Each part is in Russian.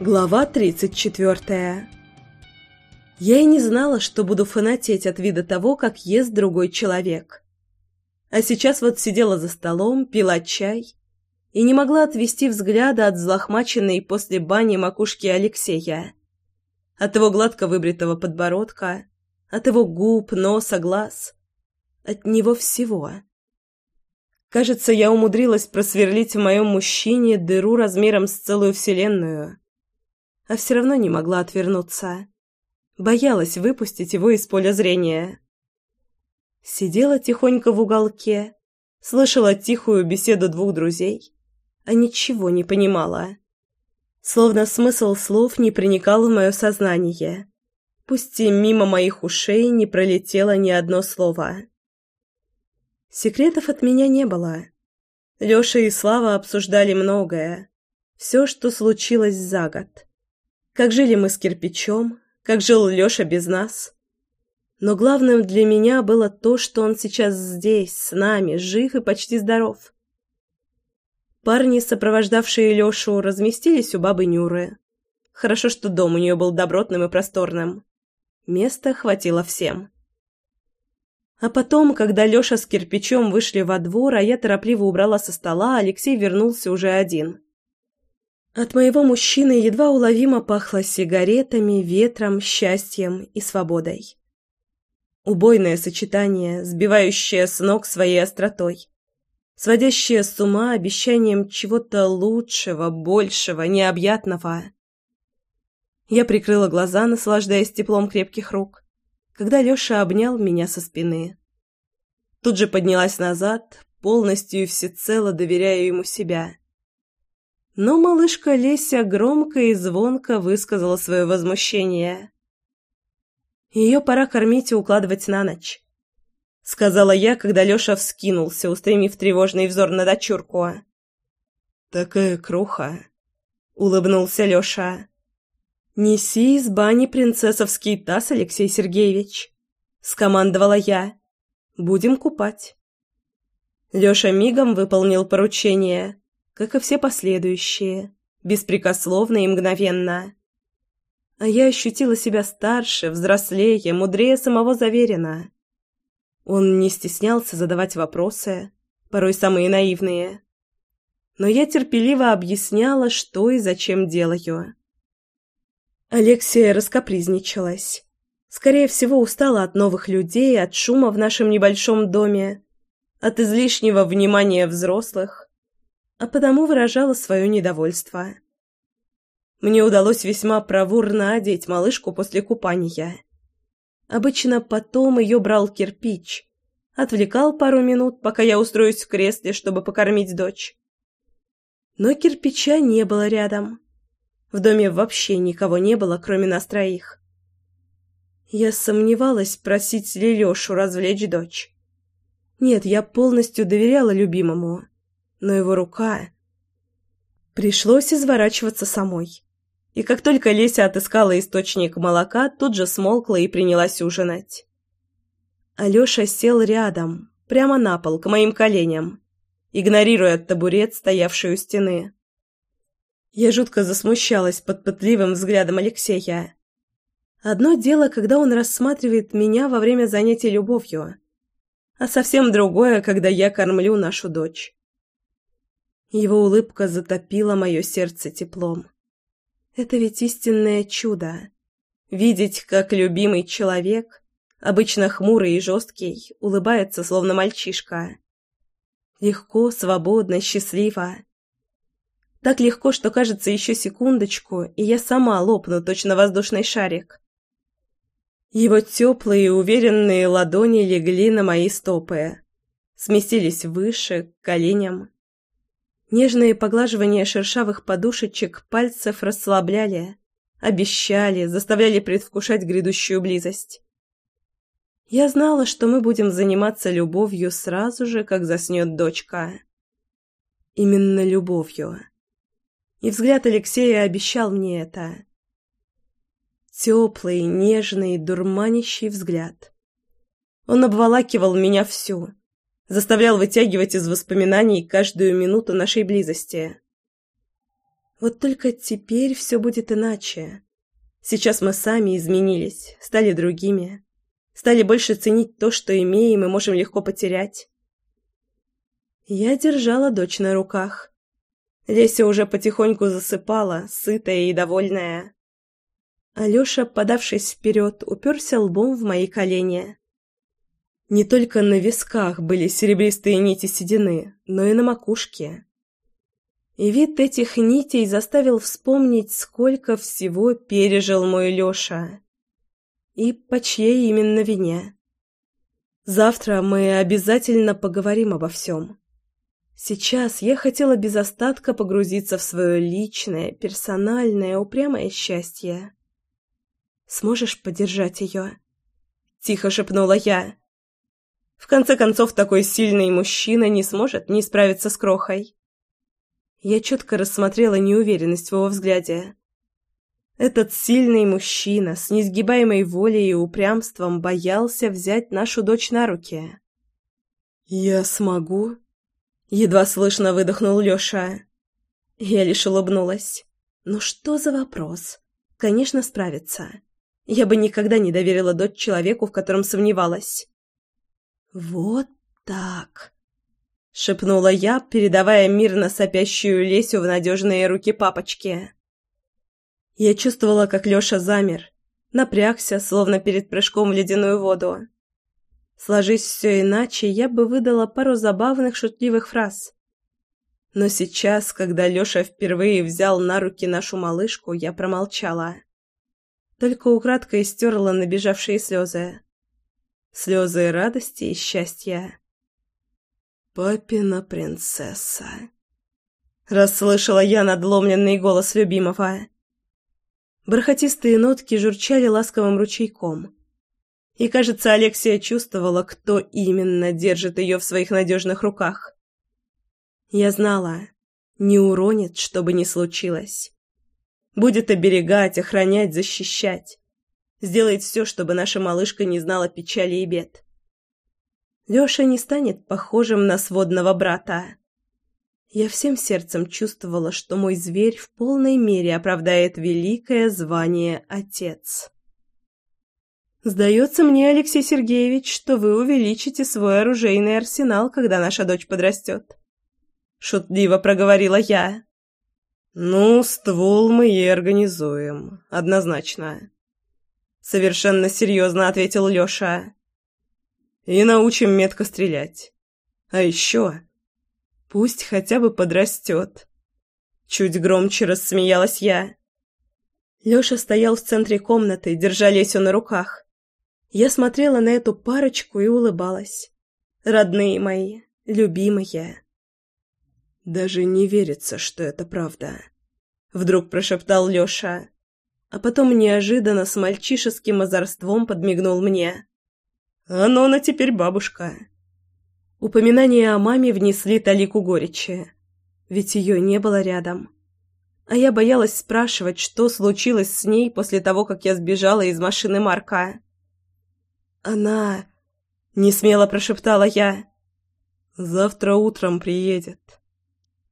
Глава 34 Я и не знала, что буду фанатеть от вида того, как ест другой человек. А сейчас вот сидела за столом, пила чай и не могла отвести взгляда от взлохмаченной после бани макушки Алексея. От его гладко выбритого подбородка, от его губ, носа, глаз. От него всего. Кажется, я умудрилась просверлить в моем мужчине дыру размером с целую вселенную а все равно не могла отвернуться. Боялась выпустить его из поля зрения. Сидела тихонько в уголке, слышала тихую беседу двух друзей, а ничего не понимала. Словно смысл слов не проникал в мое сознание. Пусть и мимо моих ушей не пролетело ни одно слово. Секретов от меня не было. Лёша и Слава обсуждали многое. Все, что случилось за год. Как жили мы с кирпичом, как жил Лёша без нас. Но главным для меня было то, что он сейчас здесь, с нами, жив и почти здоров. Парни, сопровождавшие Лёшу, разместились у бабы Нюры. Хорошо, что дом у неё был добротным и просторным. Места хватило всем. А потом, когда Лёша с кирпичом вышли во двор, а я торопливо убрала со стола, Алексей вернулся уже один. От моего мужчины едва уловимо пахло сигаретами, ветром, счастьем и свободой. Убойное сочетание, сбивающее с ног своей остротой, сводящее с ума обещанием чего-то лучшего, большего, необъятного. Я прикрыла глаза, наслаждаясь теплом крепких рук, когда Леша обнял меня со спины. Тут же поднялась назад, полностью и всецело доверяя ему себя. Но малышка Леся громко и звонко высказала свое возмущение. «Ее пора кормить и укладывать на ночь», — сказала я, когда Леша вскинулся, устремив тревожный взор на дочурку. «Такая круха», — улыбнулся Леша. «Неси из бани принцессовский таз, Алексей Сергеевич», — скомандовала я. «Будем купать». Леша мигом выполнил поручение как и все последующие, беспрекословно и мгновенно. А я ощутила себя старше, взрослее, мудрее самого Заверина. Он не стеснялся задавать вопросы, порой самые наивные. Но я терпеливо объясняла, что и зачем делаю. Алексия раскопризничалась. Скорее всего, устала от новых людей, от шума в нашем небольшом доме, от излишнего внимания взрослых, а потому выражала свое недовольство. Мне удалось весьма проворно одеть малышку после купания. Обычно потом ее брал кирпич, отвлекал пару минут, пока я устроюсь в кресле, чтобы покормить дочь. Но кирпича не было рядом. В доме вообще никого не было, кроме нас троих. Я сомневалась, просить ли Лешу развлечь дочь. Нет, я полностью доверяла любимому но его рука... Пришлось изворачиваться самой. И как только Леся отыскала источник молока, тут же смолкла и принялась ужинать. Алёша сел рядом, прямо на пол, к моим коленям, игнорируя табурет, стоявший у стены. Я жутко засмущалась под пытливым взглядом Алексея. Одно дело, когда он рассматривает меня во время занятий любовью, а совсем другое, когда я кормлю нашу дочь. Его улыбка затопила мое сердце теплом. Это ведь истинное чудо. Видеть, как любимый человек, обычно хмурый и жесткий, улыбается, словно мальчишка. Легко, свободно, счастливо. Так легко, что кажется еще секундочку, и я сама лопну точно воздушный шарик. Его теплые и уверенные ладони легли на мои стопы, сместились выше, к коленям. Нежные поглаживания шершавых подушечек пальцев расслабляли, обещали, заставляли предвкушать грядущую близость. Я знала, что мы будем заниматься любовью сразу же, как заснет дочка. Именно любовью. И взгляд Алексея обещал мне это. Теплый, нежный, дурманящий взгляд. Он обволакивал меня всю заставлял вытягивать из воспоминаний каждую минуту нашей близости. Вот только теперь все будет иначе. Сейчас мы сами изменились, стали другими. Стали больше ценить то, что имеем и можем легко потерять. Я держала дочь на руках. Леся уже потихоньку засыпала, сытая и довольная. Алёша, подавшись вперед, уперся лбом в мои колени. Не только на висках были серебристые нити седины, но и на макушке. И вид этих нитей заставил вспомнить, сколько всего пережил мой Лёша. И по чьей именно вине. Завтра мы обязательно поговорим обо всем. Сейчас я хотела без остатка погрузиться в свое личное, персональное, упрямое счастье. «Сможешь поддержать ее?» — тихо шепнула я. В конце концов, такой сильный мужчина не сможет не справиться с крохой. Я четко рассмотрела неуверенность в его взгляде. Этот сильный мужчина с несгибаемой волей и упрямством боялся взять нашу дочь на руки. «Я смогу?» Едва слышно выдохнул Лёша. Я лишь улыбнулась. «Ну что за вопрос? Конечно, справится. Я бы никогда не доверила дочь человеку, в котором сомневалась». «Вот так», — шепнула я, передавая мирно сопящую Лесю в надежные руки папочки. Я чувствовала, как Лёша замер, напрягся, словно перед прыжком в ледяную воду. Сложись все иначе, я бы выдала пару забавных шутливых фраз. Но сейчас, когда Лёша впервые взял на руки нашу малышку, я промолчала. Только украдкой стерла набежавшие слезы. Слезы радости и счастья. «Папина принцесса», — расслышала я надломленный голос любимого. Бархатистые нотки журчали ласковым ручейком. И, кажется, Алексия чувствовала, кто именно держит ее в своих надежных руках. Я знала, не уронит, что бы ни случилось. Будет оберегать, охранять, защищать. Сделает все, чтобы наша малышка не знала печали и бед. Леша не станет похожим на сводного брата. Я всем сердцем чувствовала, что мой зверь в полной мере оправдает великое звание «отец». «Сдается мне, Алексей Сергеевич, что вы увеличите свой оружейный арсенал, когда наша дочь подрастет». Шутливо проговорила я. «Ну, ствол мы ей организуем, однозначно». Совершенно серьезно ответил Леша. «И научим метко стрелять. А еще...» «Пусть хотя бы подрастет». Чуть громче рассмеялась я. Леша стоял в центре комнаты, держа Лесю на руках. Я смотрела на эту парочку и улыбалась. Родные мои, любимые. Даже не верится, что это правда. Вдруг прошептал Лёша, а потом неожиданно с мальчишеским озорством подмигнул мне. «А ну, она теперь бабушка». Упоминания о маме внесли талику горечи, ведь ее не было рядом. А я боялась спрашивать, что случилось с ней после того, как я сбежала из машины Марка. «Она...» — несмело прошептала я. «Завтра утром приедет».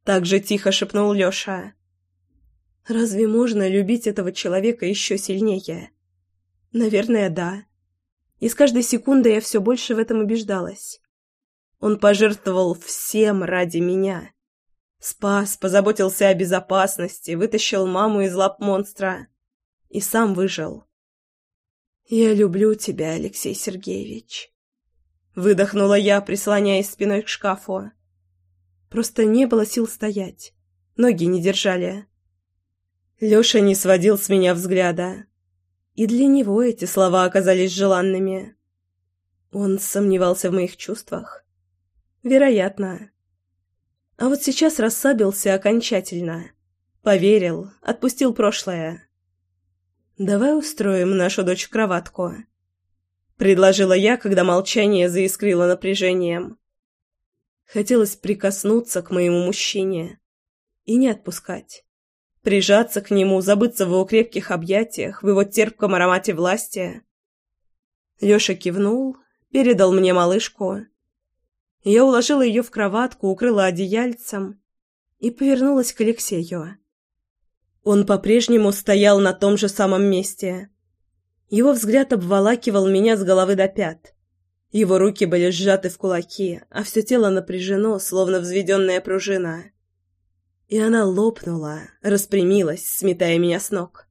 Так же тихо шепнул Лёша. «Разве можно любить этого человека еще сильнее?» «Наверное, да. И с каждой секундой я все больше в этом убеждалась. Он пожертвовал всем ради меня. Спас, позаботился о безопасности, вытащил маму из лап монстра. И сам выжил. «Я люблю тебя, Алексей Сергеевич», — выдохнула я, прислоняясь спиной к шкафу. Просто не было сил стоять, ноги не держали. Лёша не сводил с меня взгляда, и для него эти слова оказались желанными. Он сомневался в моих чувствах. Вероятно. А вот сейчас расслабился окончательно. Поверил, отпустил прошлое. «Давай устроим нашу дочь кроватку», — предложила я, когда молчание заискрило напряжением. Хотелось прикоснуться к моему мужчине и не отпускать. Прижаться к нему, забыться в его крепких объятиях, в его терпком аромате власти. Леша кивнул, передал мне малышку. Я уложила ее в кроватку, укрыла одеяльцем и повернулась к Алексею. Он по-прежнему стоял на том же самом месте. Его взгляд обволакивал меня с головы до пят. Его руки были сжаты в кулаки, а все тело напряжено, словно взведенная пружина. И она лопнула, распрямилась, сметая меня с ног.